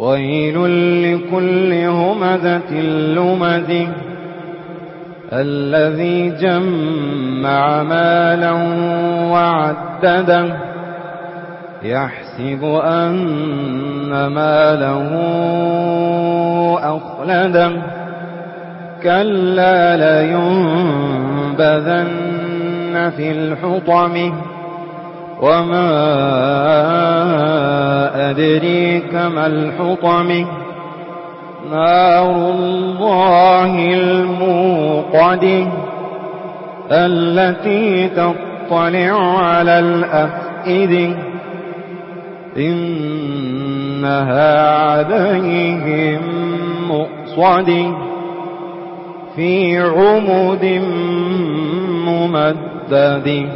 ويل لكل همدة لمد الذي جمع مالا وعدده يحسب أن ماله أخلده كلا لينبذن في الحطم وما أدري الحطم نار الله الموقد التي تطلع على الأفئد إنها عليهم مؤصد في عمد ممدد